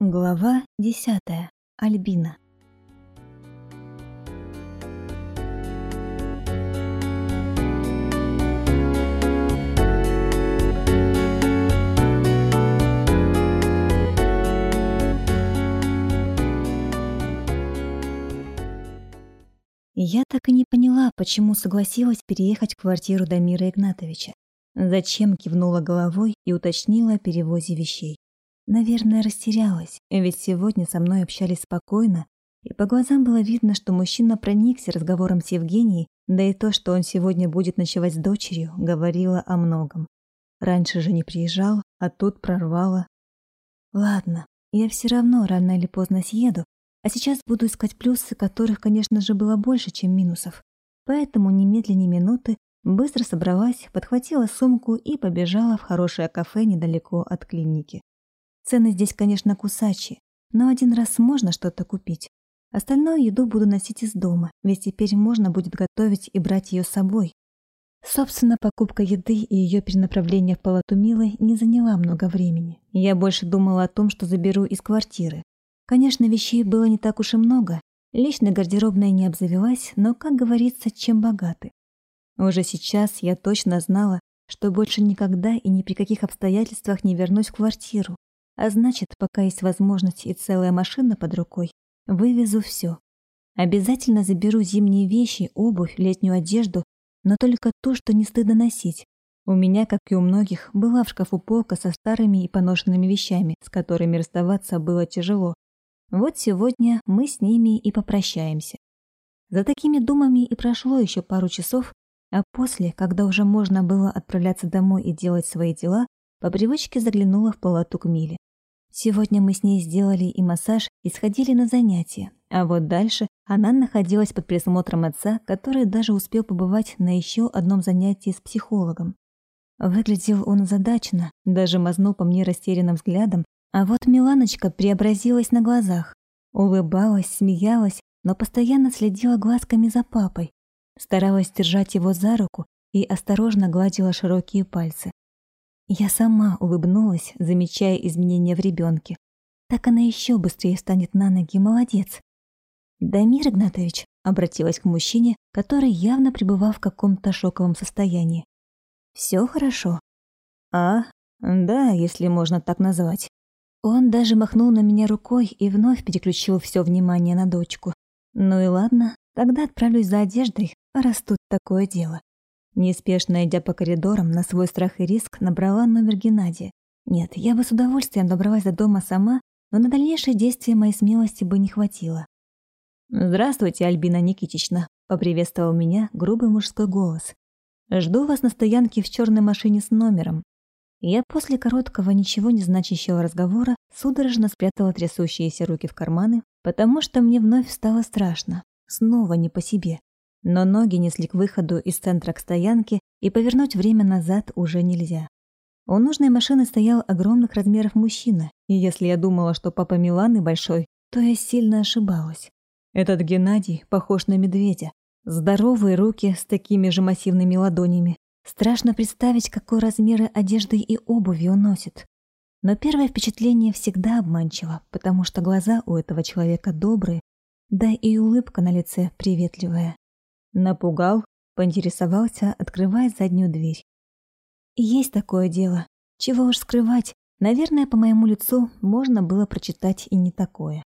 Глава десятая. Альбина. Я так и не поняла, почему согласилась переехать в квартиру Дамира Игнатовича. Зачем кивнула головой и уточнила о перевозе вещей наверное, растерялась, ведь сегодня со мной общались спокойно, и по глазам было видно, что мужчина проникся разговором с Евгенией, да и то, что он сегодня будет ночевать с дочерью, говорило о многом. Раньше же не приезжал, а тут прорвало. Ладно, я все равно рано или поздно съеду, а сейчас буду искать плюсы, которых, конечно же, было больше, чем минусов. Поэтому немедленнее минуты быстро собралась, подхватила сумку и побежала в хорошее кафе недалеко от клиники. Цены здесь, конечно, кусачи, но один раз можно что-то купить. Остальную еду буду носить из дома, ведь теперь можно будет готовить и брать ее с собой. Собственно, покупка еды и ее перенаправление в палату Милы не заняла много времени. Я больше думала о том, что заберу из квартиры. Конечно, вещей было не так уж и много. Лично гардеробная не обзавелась, но, как говорится, чем богаты. Уже сейчас я точно знала, что больше никогда и ни при каких обстоятельствах не вернусь в квартиру. А значит, пока есть возможность и целая машина под рукой, вывезу все. Обязательно заберу зимние вещи, обувь, летнюю одежду, но только то, что не стыдно носить. У меня, как и у многих, была в шкафу полка со старыми и поношенными вещами, с которыми расставаться было тяжело. Вот сегодня мы с ними и попрощаемся. За такими думами и прошло еще пару часов, а после, когда уже можно было отправляться домой и делать свои дела, по привычке заглянула в палату к Миле. Сегодня мы с ней сделали и массаж, и сходили на занятия. А вот дальше она находилась под присмотром отца, который даже успел побывать на еще одном занятии с психологом. Выглядел он задачно, даже мазнул по мне растерянным взглядом, а вот Миланочка преобразилась на глазах. Улыбалась, смеялась, но постоянно следила глазками за папой. Старалась держать его за руку и осторожно гладила широкие пальцы. Я сама улыбнулась, замечая изменения в ребенке. Так она еще быстрее станет на ноги, молодец. «Дамир Игнатович», — обратилась к мужчине, который явно пребывал в каком-то шоковом состоянии. Все хорошо?» «А, да, если можно так назвать». Он даже махнул на меня рукой и вновь переключил все внимание на дочку. «Ну и ладно, тогда отправлюсь за одеждой, раз тут такое дело». Неспешно идя по коридорам на свой страх и риск, набрала номер Геннадия. Нет, я бы с удовольствием добралась до дома сама, но на дальнейшие действия моей смелости бы не хватило. «Здравствуйте, Альбина Никитична», — поприветствовал меня грубый мужской голос. «Жду вас на стоянке в черной машине с номером». Я после короткого, ничего не значащего разговора судорожно спрятала трясущиеся руки в карманы, потому что мне вновь стало страшно. Снова не по себе но ноги несли к выходу из центра к стоянке, и повернуть время назад уже нельзя. У нужной машины стоял огромных размеров мужчина, и если я думала, что папа Миланы большой, то я сильно ошибалась. Этот Геннадий похож на медведя. Здоровые руки с такими же массивными ладонями. Страшно представить, какой размеры одежды и обуви он носит. Но первое впечатление всегда обманчиво, потому что глаза у этого человека добрые, да и улыбка на лице приветливая. Напугал, поинтересовался, открывая заднюю дверь. «Есть такое дело. Чего уж скрывать. Наверное, по моему лицу можно было прочитать и не такое».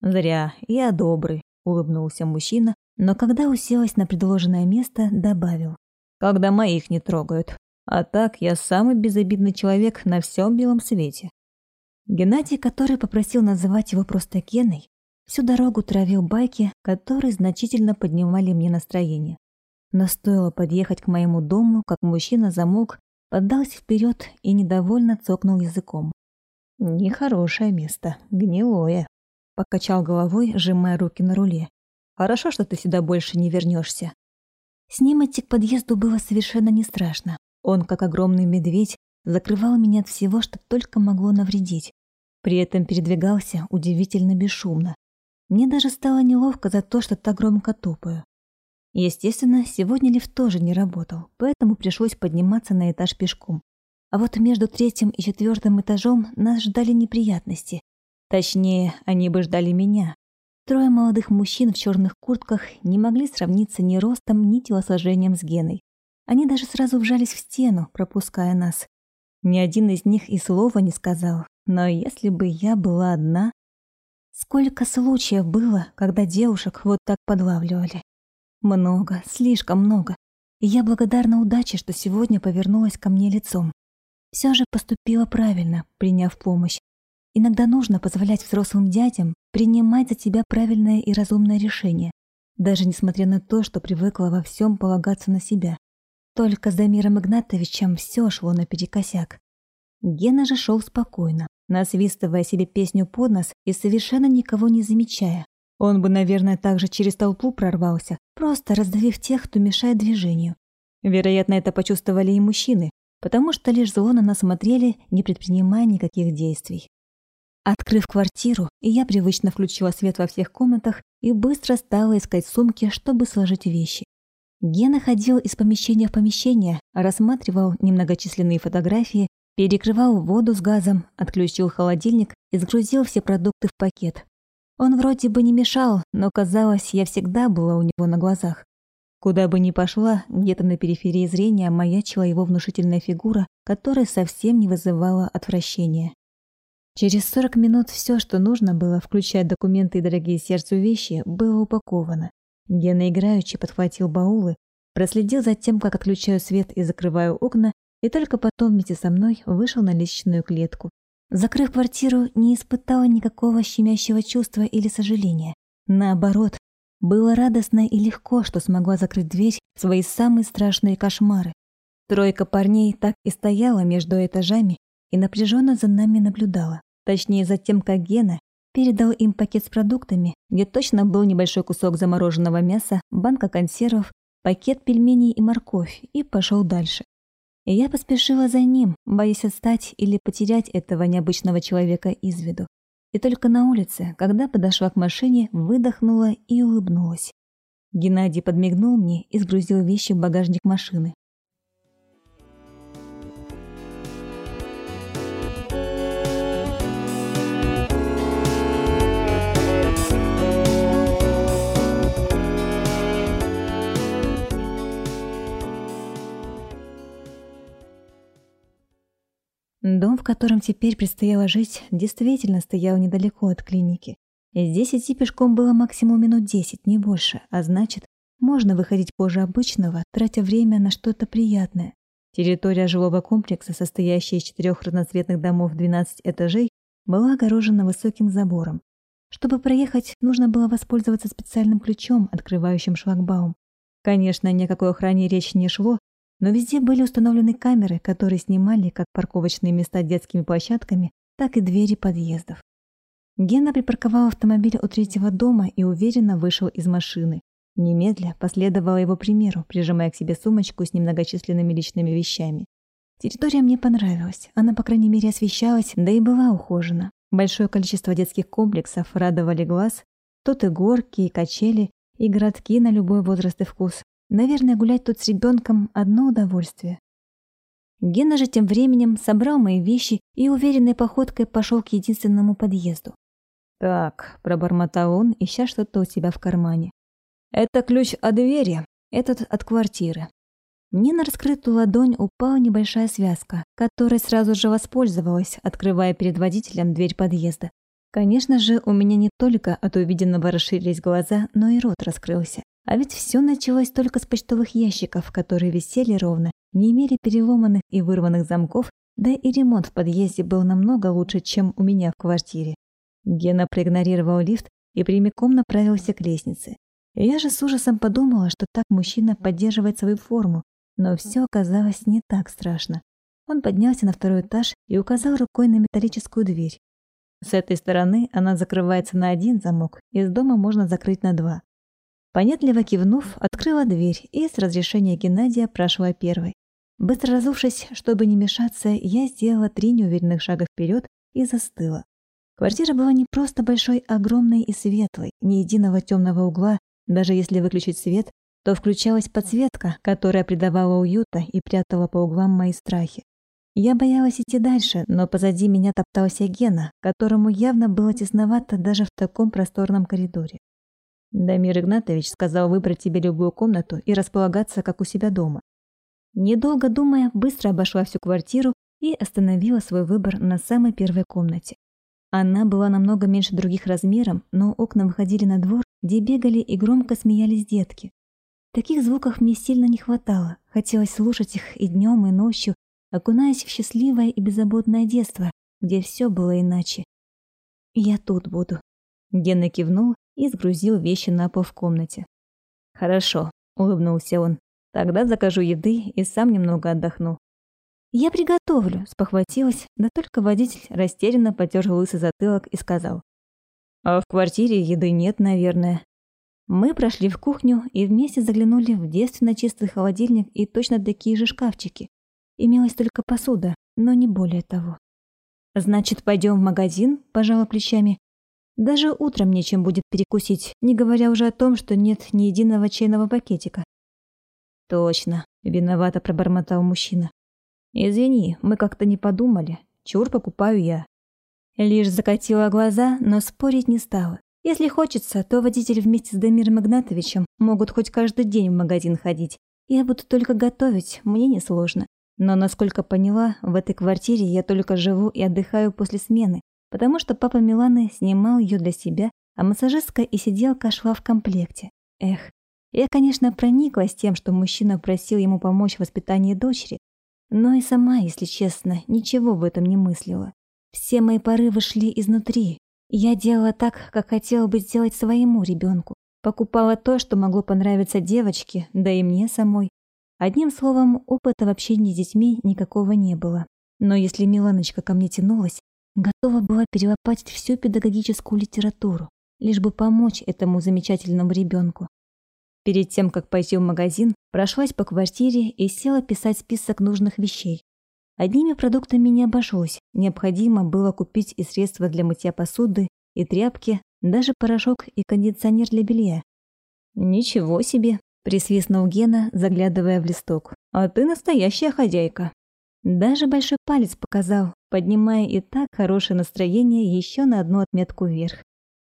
«Зря, я добрый», — улыбнулся мужчина, но когда уселась на предложенное место, добавил. «Когда моих не трогают. А так я самый безобидный человек на всем белом свете». Геннадий, который попросил называть его просто Кеной, Всю дорогу травил байки, которые значительно поднимали мне настроение. Но стоило подъехать к моему дому, как мужчина замок поддался вперед и недовольно цокнул языком. «Нехорошее место, гнилое», — покачал головой, сжимая руки на руле. «Хорошо, что ты сюда больше не вернешься». С ним идти к подъезду было совершенно не страшно. Он, как огромный медведь, закрывал меня от всего, что только могло навредить. При этом передвигался удивительно бесшумно, мне даже стало неловко за то, что так громко топаю. Естественно, сегодня лифт тоже не работал, поэтому пришлось подниматься на этаж пешком. А вот между третьим и четвертым этажом нас ждали неприятности. Точнее, они бы ждали меня. Трое молодых мужчин в черных куртках не могли сравниться ни ростом, ни телосложением с Геной. Они даже сразу вжались в стену, пропуская нас. Ни один из них и слова не сказал, но если бы я была одна, Сколько случаев было, когда девушек вот так подлавливали. Много, слишком много. И я благодарна удаче, что сегодня повернулась ко мне лицом. Все же поступила правильно, приняв помощь. Иногда нужно позволять взрослым дядям принимать за тебя правильное и разумное решение, даже несмотря на то, что привыкла во всем полагаться на себя. Только за Миром Игнатовичем все шло наперекосяк. Гена же шел спокойно, насвистывая себе песню под нос и совершенно никого не замечая. Он бы, наверное, также через толпу прорвался, просто раздавив тех, кто мешает движению. Вероятно, это почувствовали и мужчины, потому что лишь зло на нас смотрели, не предпринимая никаких действий. Открыв квартиру, я привычно включила свет во всех комнатах и быстро стала искать сумки, чтобы сложить вещи. Гена ходил из помещения в помещение, рассматривал немногочисленные фотографии Перекрывал воду с газом, отключил холодильник и загрузил все продукты в пакет. Он вроде бы не мешал, но казалось, я всегда была у него на глазах. Куда бы ни пошла, где-то на периферии зрения маячила его внушительная фигура, которая совсем не вызывала отвращения. Через 40 минут все, что нужно было, включая документы и дорогие сердцу вещи, было упаковано. Гена играючи подхватил баулы, проследил за тем, как отключаю свет и закрываю окна, и только потом вместе со мной вышел на лестничную клетку. Закрыв квартиру, не испытала никакого щемящего чувства или сожаления. Наоборот, было радостно и легко, что смогла закрыть дверь в свои самые страшные кошмары. Тройка парней так и стояла между этажами и напряженно за нами наблюдала. Точнее, за тем, как Гена передал им пакет с продуктами, где точно был небольшой кусок замороженного мяса, банка консервов, пакет пельменей и морковь, и пошел дальше. И я поспешила за ним, боясь отстать или потерять этого необычного человека из виду. И только на улице, когда подошла к машине, выдохнула и улыбнулась. Геннадий подмигнул мне и сгрузил вещи в багажник машины, в котором теперь предстояло жить, действительно стоял недалеко от клиники. И здесь идти пешком было максимум минут 10, не больше, а значит, можно выходить позже обычного, тратя время на что-то приятное. Территория жилого комплекса, состоящая из четырех разноцветных домов 12 этажей, была огорожена высоким забором. Чтобы проехать, нужно было воспользоваться специальным ключом, открывающим шлагбаум. Конечно, ни о какой охране речи не шло, но везде были установлены камеры, которые снимали как парковочные места детскими площадками, так и двери подъездов. Гена припарковал автомобиль у третьего дома и уверенно вышел из машины. Немедля последовала его примеру, прижимая к себе сумочку с немногочисленными личными вещами. Территория мне понравилась, она, по крайней мере, освещалась, да и была ухожена. Большое количество детских комплексов радовали глаз, тут и горки, и качели, и городки на любой возраст и вкус, Наверное, гулять тут с ребенком – одно удовольствие. Гена же тем временем собрал мои вещи и уверенной походкой пошел к единственному подъезду. «Так», – пробормотал он, ища что-то у себя в кармане. «Это ключ от двери, этот от квартиры». Мне на раскрытую ладонь упала небольшая связка, которой сразу же воспользовалась, открывая перед водителем дверь подъезда. Конечно же, у меня не только от увиденного расширились глаза, но и рот раскрылся. А ведь все началось только с почтовых ящиков, которые висели ровно, не имели переломанных и вырванных замков, да и ремонт в подъезде был намного лучше, чем у меня в квартире. Гена проигнорировал лифт и прямиком направился к лестнице. Я же с ужасом подумала, что так мужчина поддерживает свою форму, но все оказалось не так страшно. Он поднялся на второй этаж и указал рукой на металлическую дверь. С этой стороны она закрывается на один замок, из дома можно закрыть на два. Понятливо кивнув, открыла дверь и с разрешения Геннадия прошла первой. Быстро разувшись, чтобы не мешаться, я сделала три неуверенных шага вперед и застыла. Квартира была не просто большой, а огромной и светлой, ни единого темного угла, даже если выключить свет, то включалась подсветка, которая придавала уюта и прятала по углам мои страхи. Я боялась идти дальше, но позади меня топтался Гена, которому явно было тесновато даже в таком просторном коридоре. Дамир Игнатович сказал выбрать тебе любую комнату и располагаться, как у себя дома. Недолго думая, быстро обошла всю квартиру и остановила свой выбор на самой первой комнате. Она была намного меньше других размером, но окна выходили на двор, где бегали и громко смеялись детки. Таких звуков мне сильно не хватало, хотелось слушать их и днем, и ночью, окунаясь в счастливое и беззаботное детство, где все было иначе. «Я тут буду». Гена кивнул и сгрузил вещи на пол в комнате. «Хорошо», — улыбнулся он. «Тогда закажу еды и сам немного отдохну». «Я приготовлю», — спохватилась, да только водитель растерянно потер лысый затылок и сказал. «А в квартире еды нет, наверное». Мы прошли в кухню и вместе заглянули в девственно чистый холодильник и точно такие же шкафчики имелась только посуда, но не более того. «Значит, пойдем в магазин?» – пожала плечами. «Даже утром нечем будет перекусить, не говоря уже о том, что нет ни единого чайного пакетика». «Точно», – виновато пробормотал мужчина. «Извини, мы как-то не подумали. Чур покупаю я». Лишь закатила глаза, но спорить не стала. Если хочется, то водитель вместе с Дамиром Игнатовичем могут хоть каждый день в магазин ходить. Я буду только готовить, мне несложно. Но, насколько поняла, в этой квартире я только живу и отдыхаю после смены, потому что папа Миланы снимал ее для себя, а массажистка и сиделка шла в комплекте. Эх, я, конечно, прониклась тем, что мужчина просил ему помочь в воспитании дочери, но и сама, если честно, ничего в этом не мыслила. Все мои порывы шли изнутри. Я делала так, как хотела бы сделать своему ребенку. Покупала то, что могло понравиться девочке, да и мне самой. Одним словом, опыта в общении с детьми никакого не было. Но если Миланочка ко мне тянулась, готова была перелопатить всю педагогическую литературу, лишь бы помочь этому замечательному ребенку. Перед тем, как пойти в магазин, прошлась по квартире и села писать список нужных вещей. Одними продуктами не обошлось, необходимо было купить и средства для мытья посуды, и тряпки, даже порошок и кондиционер для белья. Ничего себе, Присвистнул Гена, заглядывая в листок. «А ты настоящая хозяйка!» Даже большой палец показал, поднимая и так хорошее настроение еще на одну отметку вверх.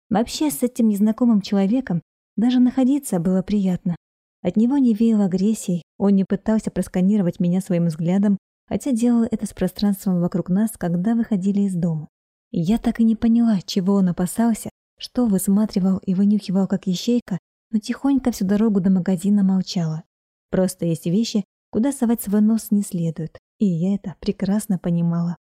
Вообще с этим незнакомым человеком даже находиться было приятно. От него не веяло агрессией, он не пытался просканировать меня своим взглядом, хотя делал это с пространством вокруг нас, когда выходили из дома. Я так и не поняла, чего он опасался, что высматривал и вынюхивал как ящейка, но тихонько всю дорогу до магазина молчала. Просто есть вещи, куда совать свой нос не следует. И я это прекрасно понимала.